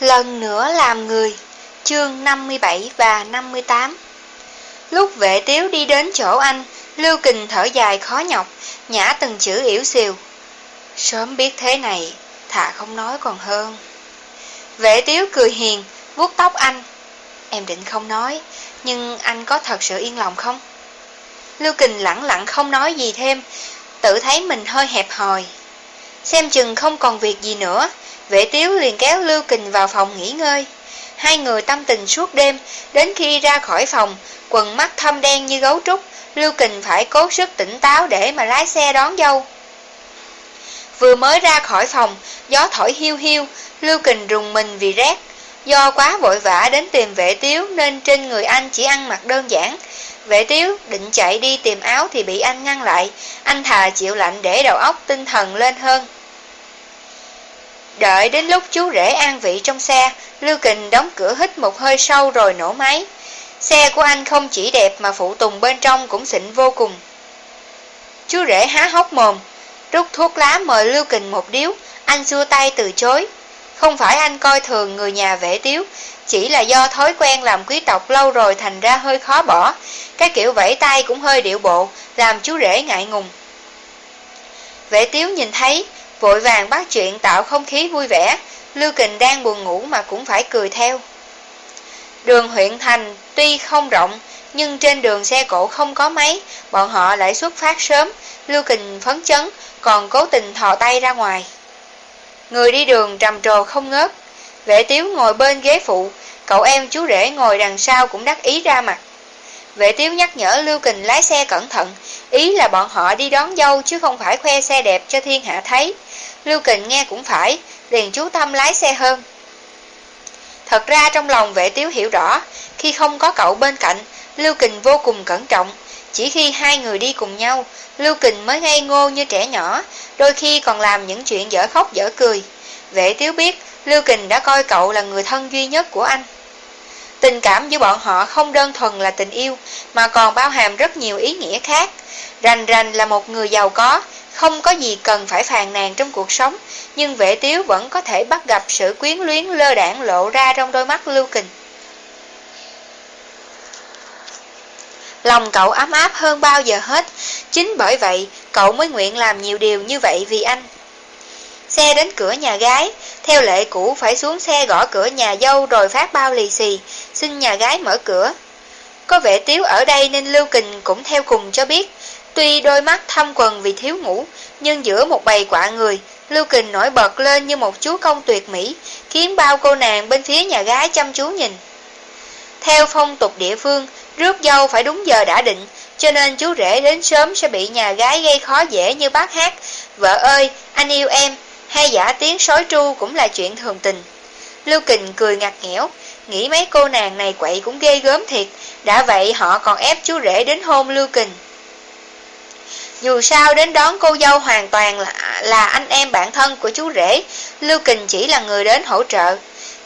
Lần nữa làm người, Chương 57 và 58 Lúc vệ tiếu đi đến chỗ anh, Lưu Kình thở dài khó nhọc Nhả từng chữ yếu xìu Sớm biết thế này, Thà không nói còn hơn. Vệ tiếu cười hiền, vuốt tóc anh. Em định không nói, Nhưng anh có thật sự yên lòng không? Lưu Kình lặng lặng không nói gì thêm, Tự thấy mình hơi hẹp hòi. Xem chừng không còn việc gì nữa. Vệ tiếu liền kéo Lưu Kình vào phòng nghỉ ngơi. Hai người tâm tình suốt đêm, Đến khi ra khỏi phòng, Quần mắt thâm đen như gấu trúc, Lưu Kình phải cố sức tỉnh táo để mà lái xe đón dâu. Vừa mới ra khỏi phòng, Gió thổi hiu hiu, Lưu Kình rùng mình vì rét. Do quá vội vã đến tìm vệ tiếu Nên trên người anh chỉ ăn mặc đơn giản. Vệ tiếu định chạy đi tìm áo Thì bị anh ngăn lại. Anh thà chịu lạnh để đầu óc tinh thần lên hơn. Đợi đến lúc chú rể an vị trong xe, Lưu Kình đóng cửa hít một hơi sâu rồi nổ máy. Xe của anh không chỉ đẹp mà phụ tùng bên trong cũng xịn vô cùng. Chú rể há hốc mồm, rút thuốc lá mời Lưu Kình một điếu, anh xua tay từ chối. Không phải anh coi thường người nhà vệ tiếu, chỉ là do thói quen làm quý tộc lâu rồi thành ra hơi khó bỏ. Cái kiểu vẫy tay cũng hơi điệu bộ, làm chú rể ngại ngùng. Vệ tiếu nhìn thấy, Vội vàng bắt chuyện tạo không khí vui vẻ. Lưu Kình đang buồn ngủ mà cũng phải cười theo. Đường huyện thành tuy không rộng, Nhưng trên đường xe cổ không có máy. Bọn họ lại xuất phát sớm. Lưu Kình phấn chấn, Còn cố tình thò tay ra ngoài. Người đi đường trầm trồ không ngớt. Vệ tiếu ngồi bên ghế phụ. Cậu em chú rể ngồi đằng sau cũng đắc ý ra mặt. Vệ tiếu nhắc nhở Lưu Kình lái xe cẩn thận Ý là bọn họ đi đón dâu chứ không phải khoe xe đẹp cho thiên hạ thấy Lưu Kình nghe cũng phải, liền chú tâm lái xe hơn. Thật ra trong lòng vệ tiếu hiểu rõ, khi không có cậu bên cạnh, Lưu Kình vô cùng cẩn trọng. Chỉ khi hai người đi cùng nhau, Lưu Kình mới ngây ngô như trẻ nhỏ, đôi khi còn làm những chuyện dở khóc dở cười. Vệ tiếu biết, Lưu Kình đã coi cậu là người thân duy nhất của anh. Tình cảm giữa bọn họ không đơn thuần là tình yêu, mà còn bao hàm rất nhiều ý nghĩa khác. Rành rành là một người giàu có, không có gì cần phải phàn nàn trong cuộc sống, nhưng vệ tiếu vẫn có thể bắt gặp sự quyến luyến lơ đảng lộ ra trong đôi mắt lưu kình. Lòng cậu ấm áp hơn bao giờ hết, chính bởi vậy cậu mới nguyện làm nhiều điều như vậy vì anh. Xe đến cửa nhà gái, theo lệ cũ phải xuống xe gõ cửa nhà dâu rồi phát bao lì xì, xin nhà gái mở cửa. Có vẻ tiếu ở đây nên Lưu Kình cũng theo cùng cho biết, Tuy đôi mắt thâm quần vì thiếu ngủ, nhưng giữa một bầy quạ người, Lưu Kình nổi bật lên như một chú công tuyệt mỹ, khiến bao cô nàng bên phía nhà gái chăm chú nhìn. Theo phong tục địa phương, rước dâu phải đúng giờ đã định, cho nên chú rể đến sớm sẽ bị nhà gái gây khó dễ như bác hát. Vợ ơi, anh yêu em, hay giả tiếng sói tru cũng là chuyện thường tình. Lưu Kình cười ngặt nghẽo, nghĩ mấy cô nàng này quậy cũng ghê gớm thiệt, đã vậy họ còn ép chú rể đến hôn Lưu Kình. Dù sao đến đón cô dâu hoàn toàn là, là anh em bạn thân của chú rể, Lưu Kình chỉ là người đến hỗ trợ.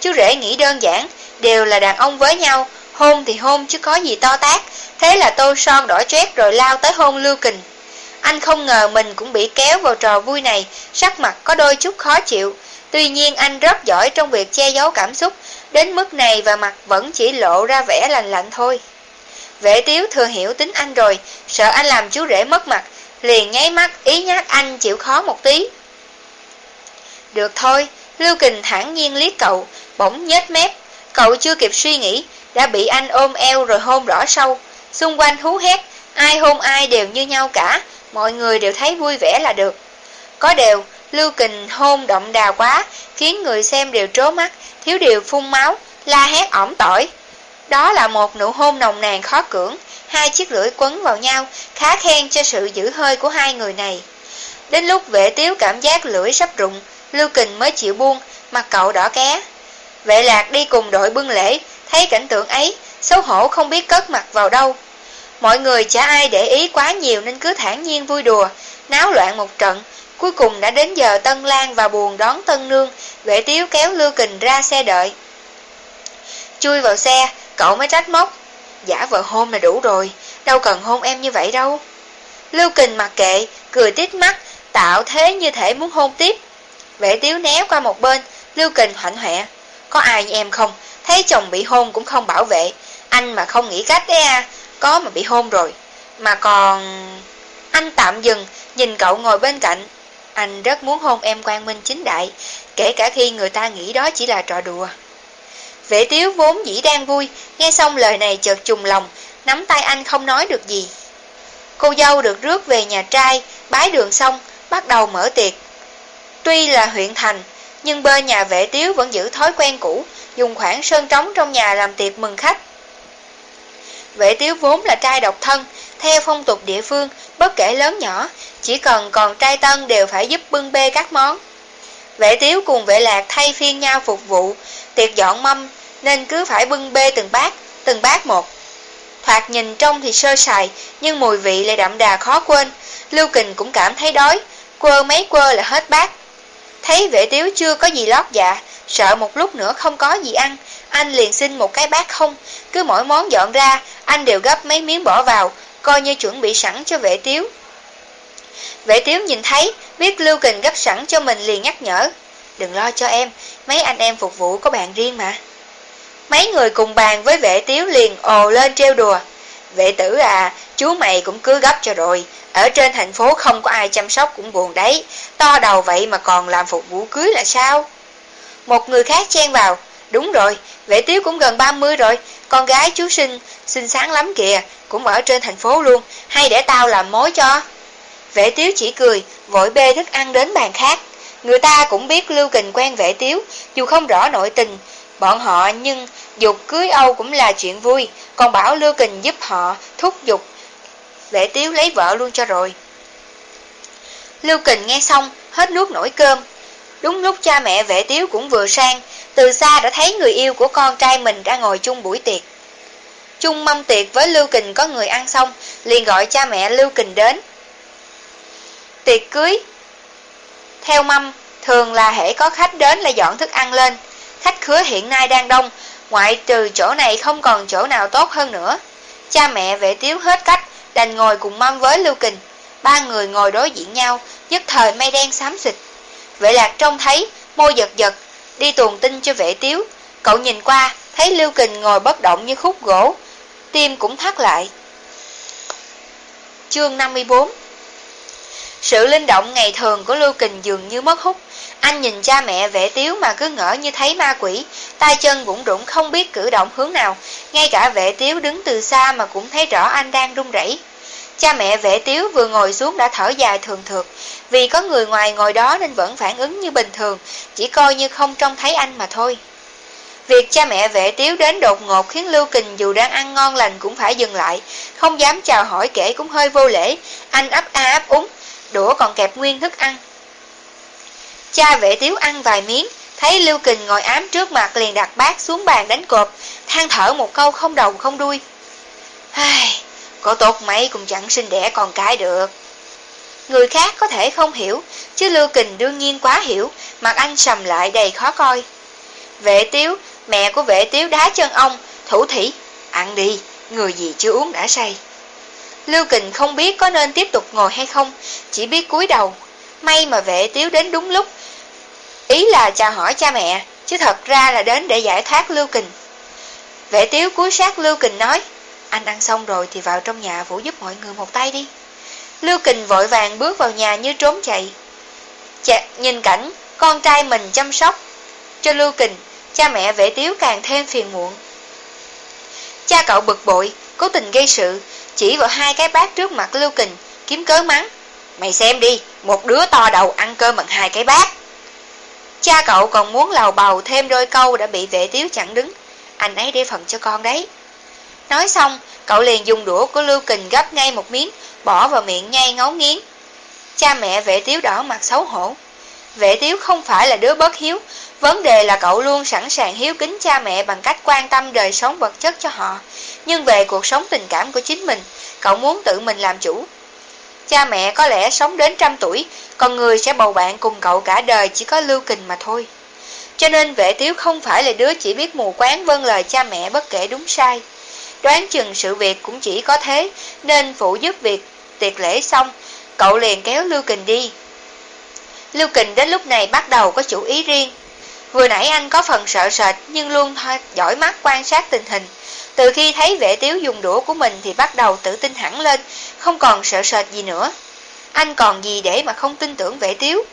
Chú rể nghĩ đơn giản, đều là đàn ông với nhau, hôn thì hôn chứ có gì to tác. Thế là tô son đỏ chét rồi lao tới hôn Lưu Kình. Anh không ngờ mình cũng bị kéo vào trò vui này, sắc mặt có đôi chút khó chịu. Tuy nhiên anh rất giỏi trong việc che giấu cảm xúc, đến mức này và mặt vẫn chỉ lộ ra vẻ lành lạnh thôi. Vệ tiếu thừa hiểu tính anh rồi, sợ anh làm chú rể mất mặt, liền nháy mắt ý nhắc anh chịu khó một tí. Được thôi, Lưu Kình thẳng nhiên liếc cậu, bỗng nhếch mép, cậu chưa kịp suy nghĩ, đã bị anh ôm eo rồi hôn rõ sâu, xung quanh hú hét, ai hôn ai đều như nhau cả, mọi người đều thấy vui vẻ là được. Có điều Lưu Kình hôn động đà quá, khiến người xem đều trố mắt, thiếu điều phun máu, la hét ỏm tỏi. Đó là một nụ hôn nồng nàn khó cưỡng, hai chiếc lưỡi quấn vào nhau, khá khen cho sự giữ hơi của hai người này. Đến lúc vệ tiếu cảm giác lưỡi sắp rụng, Lưu Kình mới chịu buông, mặt cậu đỏ ké. Vệ lạc đi cùng đội bưng lễ, thấy cảnh tượng ấy, xấu hổ không biết cất mặt vào đâu. Mọi người chả ai để ý quá nhiều nên cứ thản nhiên vui đùa, náo loạn một trận. Cuối cùng đã đến giờ Tân Lan và buồn đón Tân Nương, vệ tiếu kéo Lưu Kình ra xe đợi. Chui vào xe, cậu mới trách móc. Giả vợ hôn là đủ rồi, đâu cần hôn em như vậy đâu. Lưu Kình mặc kệ, cười tít mắt, tạo thế như thể muốn hôn tiếp. Vệ tiếu né qua một bên, Lưu Kình hoạnh hoẹ. có ai như em không? Thấy chồng bị hôn cũng không bảo vệ. Anh mà không nghĩ cách đấy à, có mà bị hôn rồi. Mà còn... Anh tạm dừng, nhìn cậu ngồi bên cạnh. Anh rất muốn hôn em quan minh chính đại, kể cả khi người ta nghĩ đó chỉ là trò đùa. Vệ tiếu vốn dĩ đang vui, nghe xong lời này chợt trùng lòng, nắm tay anh không nói được gì. Cô dâu được rước về nhà trai, bái đường xong, bắt đầu mở tiệc. Tuy là huyện thành, nhưng bên nhà vệ tiếu vẫn giữ thói quen cũ, dùng khoảng sơn trống trong nhà làm tiệc mừng khách. Vệ tiếu vốn là trai độc thân, theo phong tục địa phương, bất kể lớn nhỏ, chỉ cần còn trai tân đều phải giúp bưng bê các món. Vệ tiếu cùng vệ lạc thay phiên nhau phục vụ, tiệc dọn mâm, nên cứ phải bưng bê từng bát, từng bát một. Thoạt nhìn trông thì sơ sài, nhưng mùi vị lại đậm đà khó quên. Lưu Kình cũng cảm thấy đói, quơ mấy quơ là hết bát. Thấy vệ tiếu chưa có gì lót dạ, sợ một lúc nữa không có gì ăn, anh liền xin một cái bát không, cứ mỗi món dọn ra, anh đều gấp mấy miếng bỏ vào, coi như chuẩn bị sẵn cho vệ tiếu. Vệ tiếu nhìn thấy, biết Lưu Kình gấp sẵn cho mình liền nhắc nhở. Đừng lo cho em, mấy anh em phục vụ có bạn riêng mà. Mấy người cùng bàn với vệ tiếu liền ồ lên treo đùa. Vệ tử à, chú mày cũng cứ gấp cho rồi. Ở trên thành phố không có ai chăm sóc cũng buồn đấy. To đầu vậy mà còn làm phục vụ cưới là sao? Một người khác chen vào. Đúng rồi, vệ tiếu cũng gần 30 rồi. Con gái chú sinh, xinh sáng lắm kìa. Cũng ở trên thành phố luôn. Hay để tao làm mối cho. Vệ tiếu chỉ cười, vội bê thức ăn đến bàn khác. Người ta cũng biết Lưu Kình quen vệ tiếu, dù không rõ nội tình, bọn họ nhưng dục cưới Âu cũng là chuyện vui, còn bảo Lưu Kình giúp họ thúc giục. Vệ tiếu lấy vợ luôn cho rồi. Lưu Kình nghe xong, hết nuốt nổi cơm. Đúng lúc cha mẹ vệ tiếu cũng vừa sang, từ xa đã thấy người yêu của con trai mình ra ngồi chung buổi tiệc. Chung mâm tiệc với Lưu Kình có người ăn xong, liền gọi cha mẹ Lưu Kình đến. Tiệc cưới Theo mâm, thường là hễ có khách đến là dọn thức ăn lên. Khách khứa hiện nay đang đông, ngoại trừ chỗ này không còn chỗ nào tốt hơn nữa. Cha mẹ vệ tiếu hết cách, đành ngồi cùng mâm với Lưu Kình. Ba người ngồi đối diện nhau, nhất thời mây đen xám xịt. Vệ lạc trông thấy, môi giật giật, đi tuồn tin cho vệ tiếu. Cậu nhìn qua, thấy Lưu Kình ngồi bất động như khúc gỗ, tim cũng thắt lại. Chương 54 sự linh động ngày thường của Lưu Kình dường như mất hút. Anh nhìn cha mẹ vệ tiếu mà cứ ngỡ như thấy ma quỷ, tay chân bụng rụng không biết cử động hướng nào. Ngay cả vệ tiếu đứng từ xa mà cũng thấy rõ anh đang run rẩy. Cha mẹ vệ tiếu vừa ngồi xuống đã thở dài thường thượt, vì có người ngoài ngồi đó nên vẫn phản ứng như bình thường, chỉ coi như không trông thấy anh mà thôi. Việc cha mẹ vệ tiếu đến đột ngột khiến Lưu Kình dù đang ăn ngon lành cũng phải dừng lại, không dám chào hỏi kể cũng hơi vô lễ, anh ấp a ấp úng, đũa còn kẹp nguyên thức ăn. Cha vệ tiếu ăn vài miếng, thấy Lưu Kình ngồi ám trước mặt liền đặt bát xuống bàn đánh cộp, than thở một câu không đầu không đuôi. Ai, có tốt mấy cũng chẳng sinh đẻ con cái được. Người khác có thể không hiểu, chứ Lưu Kình đương nhiên quá hiểu, mặt anh sầm lại đầy khó coi. Vệ tiếu, mẹ của vệ tiếu đá chân ông, thủ thỉ, ăn đi, người gì chưa uống đã say. Lưu Kình không biết có nên tiếp tục ngồi hay không, chỉ biết cúi đầu. May mà vệ tiếu đến đúng lúc. Ý là chào hỏi cha mẹ, chứ thật ra là đến để giải thoát Lưu Kình. Vệ tiếu cúi sát Lưu Kình nói, anh ăn xong rồi thì vào trong nhà vũ giúp mọi người một tay đi. Lưu Kình vội vàng bước vào nhà như trốn chạy. Chà, nhìn cảnh, con trai mình chăm sóc. Cho Lưu Kình, cha mẹ vệ tiếu càng thêm phiền muộn. Cha cậu bực bội, cố tình gây sự, chỉ vào hai cái bát trước mặt Lưu Kình, kiếm cớ mắng. Mày xem đi, một đứa to đầu ăn cơm bằng hai cái bát. Cha cậu còn muốn lầu bầu thêm đôi câu đã bị vệ tiếu chặn đứng. Anh ấy để phần cho con đấy. Nói xong, cậu liền dùng đũa của Lưu Kình gấp ngay một miếng, bỏ vào miệng nhai ngấu nghiến. Cha mẹ vệ tiếu đỏ mặt xấu hổ. Vệ tiếu không phải là đứa bất hiếu, vấn đề là cậu luôn sẵn sàng hiếu kính cha mẹ bằng cách quan tâm đời sống vật chất cho họ. Nhưng về cuộc sống tình cảm của chính mình, cậu muốn tự mình làm chủ. Cha mẹ có lẽ sống đến trăm tuổi, còn người sẽ bầu bạn cùng cậu cả đời chỉ có lưu kình mà thôi. Cho nên vệ tiếu không phải là đứa chỉ biết mù quáng vâng lời cha mẹ bất kể đúng sai. Đoán chừng sự việc cũng chỉ có thế, nên phụ giúp việc tiệc lễ xong, cậu liền kéo Lưu Kình đi. Lưu Kình đến lúc này bắt đầu có chủ ý riêng. Vừa nãy anh có phần sợ sệt nhưng luôn giỏi mắt quan sát tình hình. Từ khi thấy vệ tiếu dùng đũa của mình thì bắt đầu tự tin hẳn lên, không còn sợ sệt gì nữa. Anh còn gì để mà không tin tưởng vệ tiếu.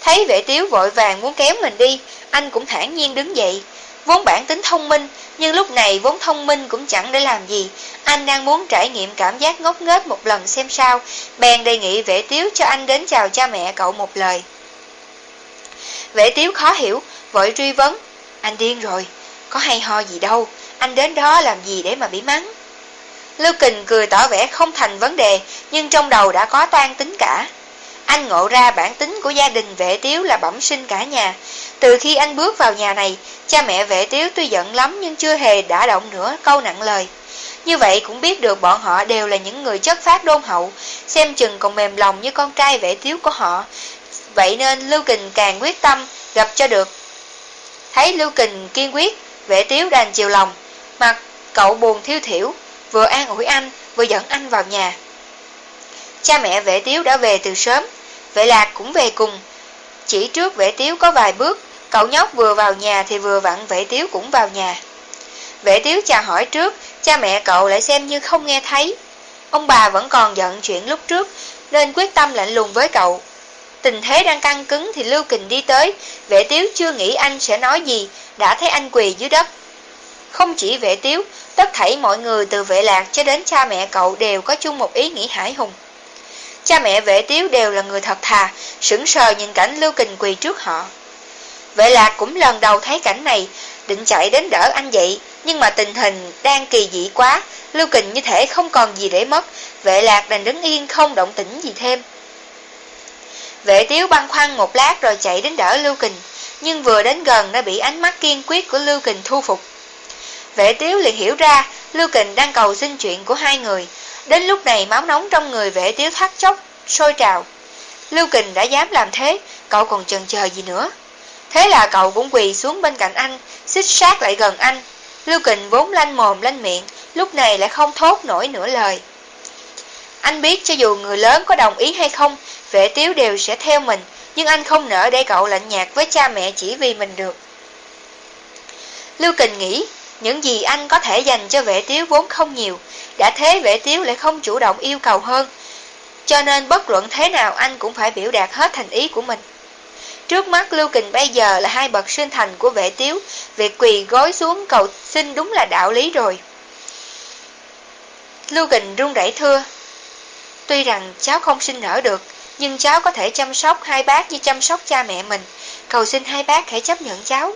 Thấy vệ tiếu vội vàng muốn kéo mình đi, anh cũng thản nhiên đứng dậy. Vốn bản tính thông minh, nhưng lúc này vốn thông minh cũng chẳng để làm gì. Anh đang muốn trải nghiệm cảm giác ngốc nghếch một lần xem sao, bèn đề nghị vệ tiếu cho anh đến chào cha mẹ cậu một lời. Vệ tiếu khó hiểu, vội truy vấn. Anh điên rồi, có hay ho gì đâu, anh đến đó làm gì để mà bị mắng. Lưu Kình cười tỏ vẻ không thành vấn đề, nhưng trong đầu đã có toan tính cả. Anh ngộ ra bản tính của gia đình vệ tiếu là bẩm sinh cả nhà. Từ khi anh bước vào nhà này, cha mẹ vệ tiếu tuy giận lắm nhưng chưa hề đã động nữa câu nặng lời. Như vậy cũng biết được bọn họ đều là những người chất phát đôn hậu, xem chừng còn mềm lòng như con trai vệ tiếu của họ. Vậy nên Lưu Kình càng quyết tâm gặp cho được. Thấy Lưu Kình kiên quyết, vệ tiếu đành chiều lòng, mặt cậu buồn thiêu thiểu, vừa an ủi anh, vừa dẫn anh vào nhà. Cha mẹ vệ tiếu đã về từ sớm, vệ lạc cũng về cùng. Chỉ trước vệ tiếu có vài bước, cậu nhóc vừa vào nhà thì vừa vặn vệ tiếu cũng vào nhà. Vệ tiếu chào hỏi trước, cha mẹ cậu lại xem như không nghe thấy. Ông bà vẫn còn giận chuyện lúc trước, nên quyết tâm lạnh lùng với cậu. Tình thế đang căng cứng thì Lưu Kình đi tới, vệ tiếu chưa nghĩ anh sẽ nói gì, đã thấy anh quỳ dưới đất. Không chỉ vệ tiếu, tất thảy mọi người từ vệ lạc cho đến cha mẹ cậu đều có chung một ý nghĩ hải hùng. Cha mẹ vệ tiếu đều là người thật thà, sững sờ nhìn cảnh Lưu Kình quỳ trước họ. Vệ lạc cũng lần đầu thấy cảnh này, định chạy đến đỡ anh dậy, nhưng mà tình hình đang kỳ dị quá, Lưu Kình như thể không còn gì để mất, vệ lạc đành đứng yên không động tĩnh gì thêm. Vệ tiếu băng khoăn một lát rồi chạy đến đỡ Lưu Kình, nhưng vừa đến gần đã bị ánh mắt kiên quyết của Lưu Kình thu phục. Vệ tiếu liền hiểu ra Lưu Kình đang cầu xin chuyện của hai người, Đến lúc này máu nóng trong người vệ tiếu thắt chốc, sôi trào. Lưu Kình đã dám làm thế, cậu còn chần chờ gì nữa. Thế là cậu cũng quỳ xuống bên cạnh anh, xích sát lại gần anh. Lưu Kình vốn lanh mồm lanh miệng, lúc này lại không thốt nổi nửa lời. Anh biết cho dù người lớn có đồng ý hay không, vệ tiếu đều sẽ theo mình, nhưng anh không nỡ để cậu lạnh nhạt với cha mẹ chỉ vì mình được. Lưu Kình nghĩ, những gì anh có thể dành cho vệ tiếu vốn không nhiều, đã thế vệ tiếu lại không chủ động yêu cầu hơn. Cho nên bất luận thế nào anh cũng phải biểu đạt hết thành ý của mình. Trước mắt Lưu Kình bây giờ là hai bậc sinh thành của vệ tiếu, việc quỳ gối xuống cầu xin đúng là đạo lý rồi. Lưu Kình run rẩy thưa, tuy rằng cháu không sinh nở được, nhưng cháu có thể chăm sóc hai bác như chăm sóc cha mẹ mình, cầu xin hai bác hãy chấp nhận cháu.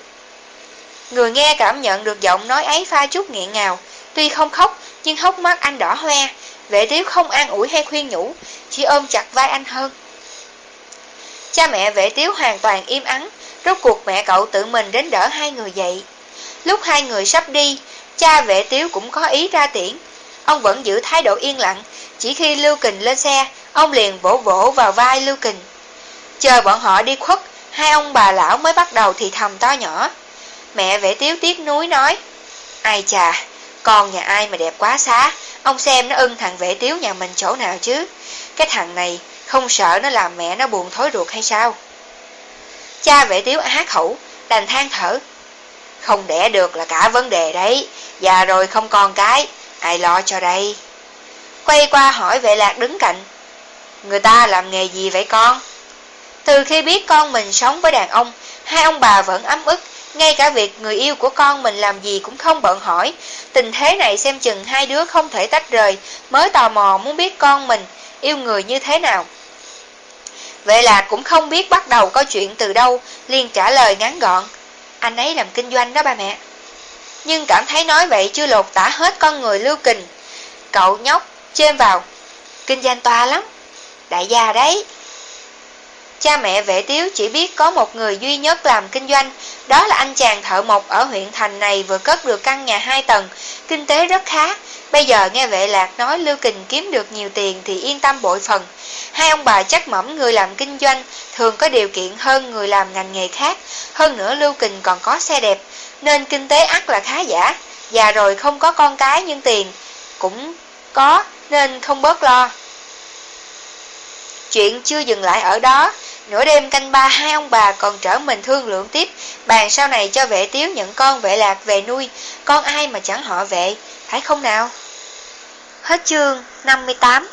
Người nghe cảm nhận được giọng nói ấy pha chút nghẹn ngào, tuy không khóc, nhưng hốc mắt anh đỏ hoe, vệ tiếu không an ủi hay khuyên nhủ, chỉ ôm chặt vai anh hơn. Cha mẹ vệ tiếu hoàn toàn im ắng, rốt cuộc mẹ cậu tự mình đến đỡ hai người dậy. Lúc hai người sắp đi, cha vệ tiếu cũng có ý ra tiễn. Ông vẫn giữ thái độ yên lặng, chỉ khi Lưu Kình lên xe, ông liền vỗ vỗ vào vai Lưu Kình. Chờ bọn họ đi khuất, hai ông bà lão mới bắt đầu thì thầm to nhỏ. Mẹ vẽ tiếu tiếc núi nói, Ai chà, con nhà ai mà đẹp quá xá, ông xem nó ưng thằng vệ tiếu nhà mình chỗ nào chứ. Cái thằng này không sợ nó làm mẹ nó buồn thối ruột hay sao? Cha vệ tiếu hát khẩu, đành than thở. Không đẻ được là cả vấn đề đấy, già rồi không còn cái, ai lo cho đây? Quay qua hỏi vệ lạc đứng cạnh. Người ta làm nghề gì vậy con? Từ khi biết con mình sống với đàn ông, hai ông bà vẫn ấm ức, ngay cả việc người yêu của con mình làm gì cũng không bận hỏi. Tình thế này xem chừng hai đứa không thể tách rời, mới tò mò muốn biết con mình yêu người như thế nào. Vậy là cũng không biết bắt đầu có chuyện từ đâu, liền trả lời ngắn gọn. Anh ấy làm kinh doanh đó ba mẹ. Nhưng cảm thấy nói vậy chưa lột tả hết con người lưu kình. Cậu nhóc, chêm vào. Kinh doanh toa lắm. Đại gia đấy. Cha mẹ vệ tiếu chỉ biết có một người duy nhất làm kinh doanh, đó là anh chàng thợ mộc ở huyện thành này vừa cất được căn nhà hai tầng, kinh tế rất khá. Bây giờ nghe vệ lạc nói Lưu Kình kiếm được nhiều tiền thì yên tâm bội phần. Hai ông bà chắc mẩm người làm kinh doanh thường có điều kiện hơn người làm ngành nghề khác. Hơn nữa Lưu Kình còn có xe đẹp, nên kinh tế ắt là khá giả. Già rồi không có con cái nhưng tiền cũng có nên không bớt lo. Chuyện chưa dừng lại ở đó, Nửa đêm canh ba hai ông bà còn trở mình thương lượng tiếp, bàn sau này cho vệ tiếu nhận con vệ lạc về nuôi, con ai mà chẳng họ vệ, phải không nào? Hết chương 58